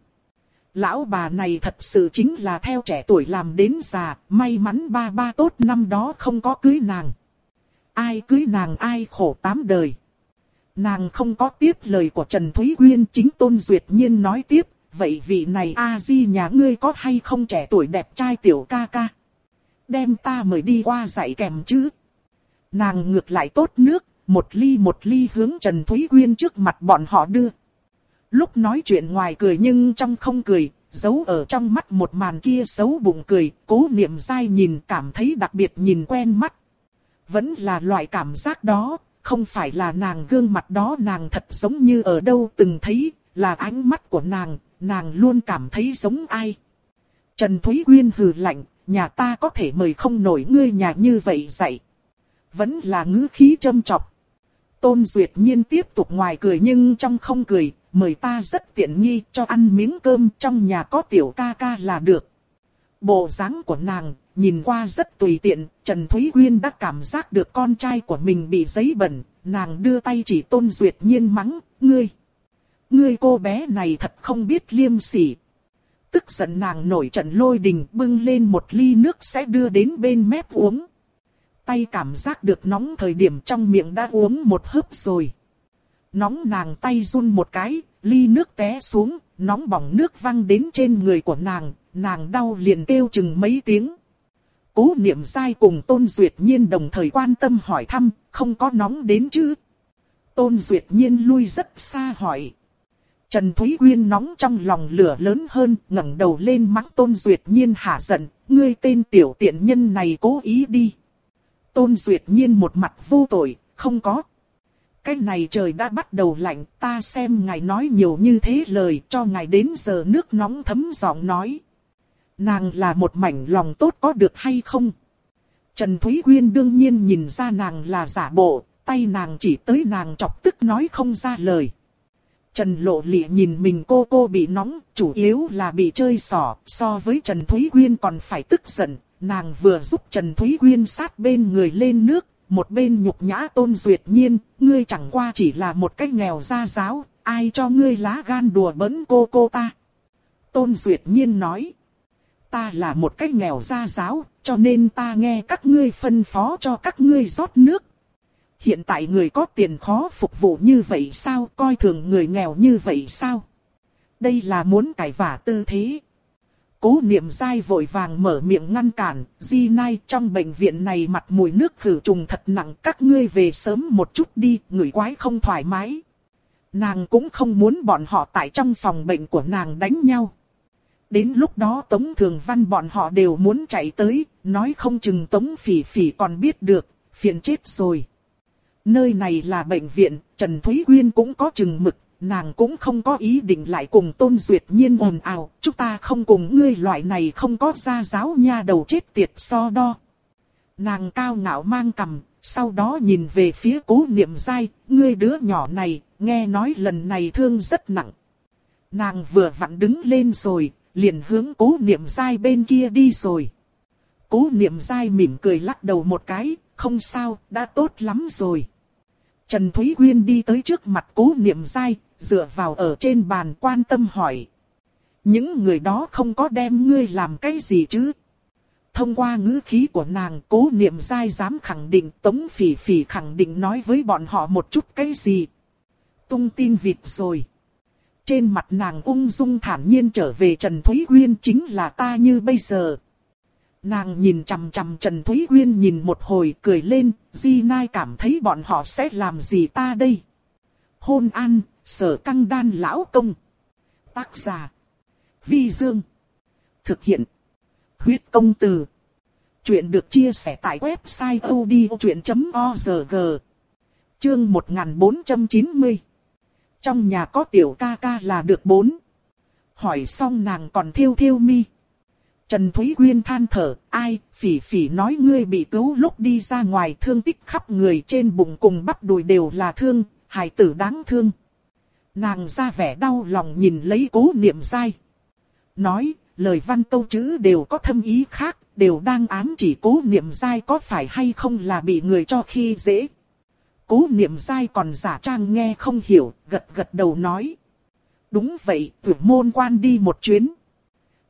Lão bà này thật sự chính là theo trẻ tuổi làm đến già, may mắn ba ba tốt năm đó không có cưới nàng. Ai cưới nàng ai khổ tám đời. Nàng không có tiếp lời của Trần Thúy Quyên chính Tôn Duyệt Nhiên nói tiếp, vậy vị này A-di nhà ngươi có hay không trẻ tuổi đẹp trai tiểu ca ca? Đem ta mời đi qua dạy kèm chứ. Nàng ngược lại tốt nước, một ly một ly hướng Trần Thúy Quyên trước mặt bọn họ đưa. Lúc nói chuyện ngoài cười nhưng trong không cười, giấu ở trong mắt một màn kia xấu bụng cười, cố niệm dai nhìn cảm thấy đặc biệt nhìn quen mắt. Vẫn là loại cảm giác đó, không phải là nàng gương mặt đó nàng thật giống như ở đâu từng thấy, là ánh mắt của nàng, nàng luôn cảm thấy giống ai. Trần Thúy Quyên hừ lạnh, nhà ta có thể mời không nổi ngươi nhà như vậy dạy. Vẫn là ngữ khí châm chọc. Tôn Duyệt Nhiên tiếp tục ngoài cười nhưng trong không cười, mời ta rất tiện nghi cho ăn miếng cơm trong nhà có tiểu ca ca là được. Bộ dáng của nàng, nhìn qua rất tùy tiện, Trần Thúy Quyên đã cảm giác được con trai của mình bị giấy bẩn, nàng đưa tay chỉ tôn duyệt nhiên mắng, ngươi. Ngươi cô bé này thật không biết liêm sỉ. Tức giận nàng nổi trận lôi đình bưng lên một ly nước sẽ đưa đến bên mép uống. tay cảm giác được nóng thời điểm trong miệng đã uống một hớp rồi. Nóng nàng tay run một cái, ly nước té xuống, nóng bỏng nước văng đến trên người của nàng, nàng đau liền kêu chừng mấy tiếng. Cố niệm sai cùng Tôn Duyệt Nhiên đồng thời quan tâm hỏi thăm, không có nóng đến chứ. Tôn Duyệt Nhiên lui rất xa hỏi. Trần Thúy Quyên nóng trong lòng lửa lớn hơn, ngẩng đầu lên mắng Tôn Duyệt Nhiên hả giận, ngươi tên tiểu tiện nhân này cố ý đi. Tôn Duyệt Nhiên một mặt vô tội, không có. Cái này trời đã bắt đầu lạnh, ta xem ngài nói nhiều như thế lời cho ngài đến giờ nước nóng thấm giọng nói. Nàng là một mảnh lòng tốt có được hay không? Trần Thúy Quyên đương nhiên nhìn ra nàng là giả bộ, tay nàng chỉ tới nàng chọc tức nói không ra lời. Trần Lộ Lị nhìn mình cô cô bị nóng, chủ yếu là bị chơi xỏ, so với Trần Thúy Quyên còn phải tức giận, nàng vừa giúp Trần Thúy Quyên sát bên người lên nước, một bên nhục nhã tôn duyệt nhiên, ngươi chẳng qua chỉ là một cách nghèo gia giáo, ai cho ngươi lá gan đùa bỡn cô cô ta. Tôn duyệt nhiên nói, ta là một cách nghèo gia giáo, cho nên ta nghe các ngươi phân phó cho các ngươi rót nước. Hiện tại người có tiền khó phục vụ như vậy sao, coi thường người nghèo như vậy sao? Đây là muốn cải vả tư thế. Cố niệm dai vội vàng mở miệng ngăn cản, di nai trong bệnh viện này mặt mùi nước khử trùng thật nặng các ngươi về sớm một chút đi, người quái không thoải mái. Nàng cũng không muốn bọn họ tại trong phòng bệnh của nàng đánh nhau. Đến lúc đó Tống Thường Văn bọn họ đều muốn chạy tới, nói không chừng Tống Phỉ Phỉ còn biết được, phiền chết rồi. Nơi này là bệnh viện, Trần Thúy Quyên cũng có chừng mực, nàng cũng không có ý định lại cùng Tôn Duyệt Nhiên ồn ào, chúng ta không cùng ngươi loại này không có gia giáo nha đầu chết tiệt so đo. Nàng cao ngạo mang cầm, sau đó nhìn về phía cố niệm dai, ngươi đứa nhỏ này, nghe nói lần này thương rất nặng. Nàng vừa vặn đứng lên rồi, liền hướng cố niệm dai bên kia đi rồi. Cố niệm dai mỉm cười lắc đầu một cái, không sao, đã tốt lắm rồi. Trần Thúy Quyên đi tới trước mặt cố niệm dai, dựa vào ở trên bàn quan tâm hỏi. Những người đó không có đem ngươi làm cái gì chứ? Thông qua ngữ khí của nàng cố niệm dai dám khẳng định tống phỉ phỉ khẳng định nói với bọn họ một chút cái gì. Tung tin vịt rồi. Trên mặt nàng ung dung thản nhiên trở về Trần Thúy Quyên chính là ta như bây giờ. Nàng nhìn chằm chằm Trần Thúy Uyên nhìn một hồi cười lên, Di Nai cảm thấy bọn họ sẽ làm gì ta đây? Hôn an, sở căng đan lão công. Tác giả. Vi Dương. Thực hiện. Huyết công từ. Chuyện được chia sẻ tại website odchuyện.org. Chương 1490. Trong nhà có tiểu ca ca là được bốn. Hỏi xong nàng còn thiêu thiêu mi. Trần Thúy Quyên than thở, ai, phỉ phỉ nói ngươi bị cứu lúc đi ra ngoài thương tích khắp người trên bụng cùng bắp đùi đều là thương, hài tử đáng thương. Nàng ra vẻ đau lòng nhìn lấy cố niệm dai. Nói, lời văn câu chữ đều có thâm ý khác, đều đang ám chỉ cố niệm dai có phải hay không là bị người cho khi dễ. Cố niệm dai còn giả trang nghe không hiểu, gật gật đầu nói. Đúng vậy, tử môn quan đi một chuyến.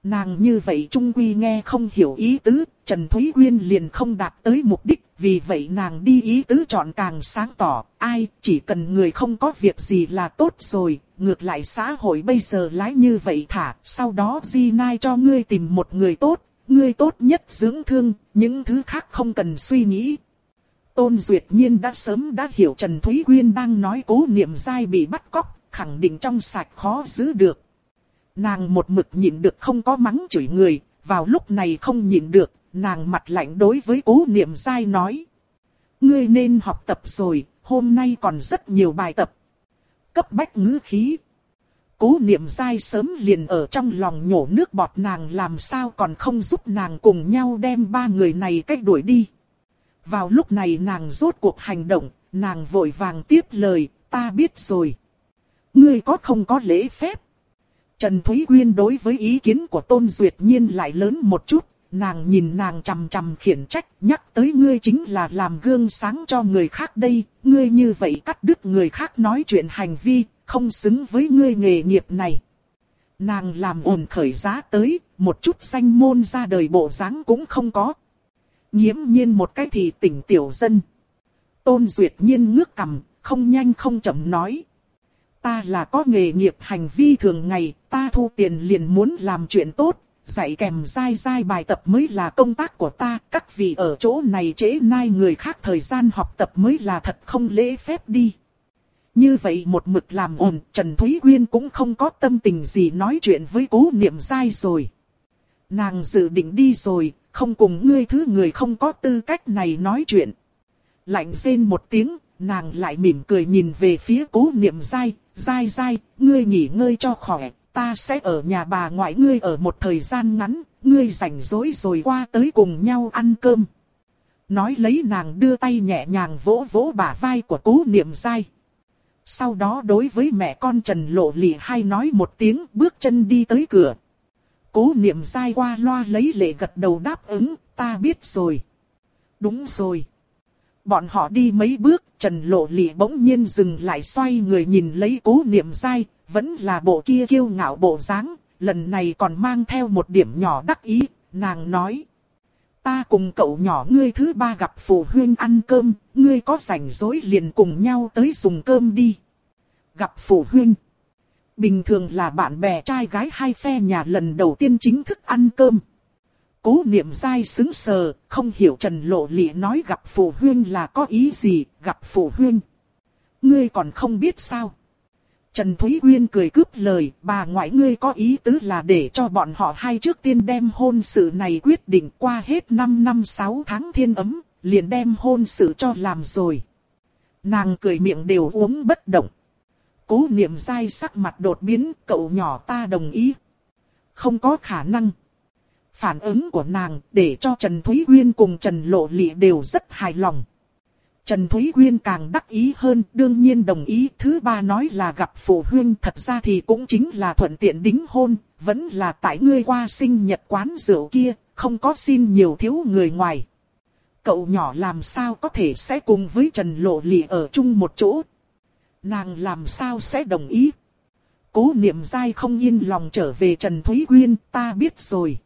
Nàng như vậy trung quy nghe không hiểu ý tứ, Trần Thúy Quyên liền không đạt tới mục đích, vì vậy nàng đi ý tứ chọn càng sáng tỏ, ai, chỉ cần người không có việc gì là tốt rồi, ngược lại xã hội bây giờ lái như vậy thả, sau đó Di Nai cho ngươi tìm một người tốt, ngươi tốt nhất dưỡng thương, những thứ khác không cần suy nghĩ. Tôn Duyệt Nhiên đã sớm đã hiểu Trần Thúy Quyên đang nói cố niệm dai bị bắt cóc, khẳng định trong sạch khó giữ được. Nàng một mực nhịn được không có mắng chửi người, vào lúc này không nhịn được, nàng mặt lạnh đối với cố niệm dai nói. Ngươi nên học tập rồi, hôm nay còn rất nhiều bài tập. Cấp bách ngữ khí. Cố niệm dai sớm liền ở trong lòng nhổ nước bọt nàng làm sao còn không giúp nàng cùng nhau đem ba người này cách đuổi đi. Vào lúc này nàng rốt cuộc hành động, nàng vội vàng tiếp lời, ta biết rồi. Ngươi có không có lễ phép? Trần Thúy Quyên đối với ý kiến của Tôn Duyệt Nhiên lại lớn một chút, nàng nhìn nàng chằm chằm khiển trách, nhắc tới ngươi chính là làm gương sáng cho người khác đây, ngươi như vậy cắt đứt người khác nói chuyện hành vi, không xứng với ngươi nghề nghiệp này. Nàng làm ồn khởi giá tới, một chút danh môn ra đời bộ dáng cũng không có. Nghiễm nhiên một cái thì tỉnh tiểu dân. Tôn Duyệt Nhiên ngước cầm, không nhanh không chậm nói. Ta là có nghề nghiệp hành vi thường ngày, ta thu tiền liền muốn làm chuyện tốt, dạy kèm dai dai bài tập mới là công tác của ta. Các vị ở chỗ này trễ nai người khác thời gian học tập mới là thật không lễ phép đi. Như vậy một mực làm ổn, Trần Thúy Quyên cũng không có tâm tình gì nói chuyện với cố niệm dai rồi. Nàng dự định đi rồi, không cùng ngươi thứ người không có tư cách này nói chuyện. Lạnh rên một tiếng, nàng lại mỉm cười nhìn về phía cố niệm dai, dai dai, ngươi nghỉ ngơi cho khỏe, ta sẽ ở nhà bà ngoại ngươi ở một thời gian ngắn, ngươi rảnh rỗi rồi qua tới cùng nhau ăn cơm. Nói lấy nàng đưa tay nhẹ nhàng vỗ vỗ bả vai của cố niệm dai. Sau đó đối với mẹ con Trần Lộ Lị hai nói một tiếng bước chân đi tới cửa. Cố niệm dai qua loa lấy lệ gật đầu đáp ứng, ta biết rồi. Đúng rồi. Bọn họ đi mấy bước, Trần Lộ Lị bỗng nhiên dừng lại xoay người nhìn lấy cố niệm dai, vẫn là bộ kia kiêu ngạo bộ dáng, lần này còn mang theo một điểm nhỏ đắc ý, nàng nói. Ta cùng cậu nhỏ ngươi thứ ba gặp phụ huynh ăn cơm, ngươi có rảnh rỗi liền cùng nhau tới dùng cơm đi. Gặp phụ huynh. Bình thường là bạn bè trai gái hai phe nhà lần đầu tiên chính thức ăn cơm. Cố niệm dai xứng sờ, không hiểu Trần Lộ Lị nói gặp phụ huynh là có ý gì, gặp phụ huynh. Ngươi còn không biết sao. Trần Thúy Uyên cười cướp lời, bà ngoại ngươi có ý tứ là để cho bọn họ hai trước tiên đem hôn sự này quyết định qua hết 5 năm 6 tháng thiên ấm, liền đem hôn sự cho làm rồi. Nàng cười miệng đều uống bất động. Cố niệm dai sắc mặt đột biến, cậu nhỏ ta đồng ý. Không có khả năng. Phản ứng của nàng để cho Trần Thúy Quyên cùng Trần Lộ Lị đều rất hài lòng. Trần Thúy Quyên càng đắc ý hơn, đương nhiên đồng ý. Thứ ba nói là gặp phụ huynh, thật ra thì cũng chính là thuận tiện đính hôn, vẫn là tại ngươi qua sinh nhật quán rượu kia, không có xin nhiều thiếu người ngoài. Cậu nhỏ làm sao có thể sẽ cùng với Trần Lộ Lị ở chung một chỗ. Nàng làm sao sẽ đồng ý. Cố niệm dai không yên lòng trở về Trần Thúy Quyên, ta biết rồi.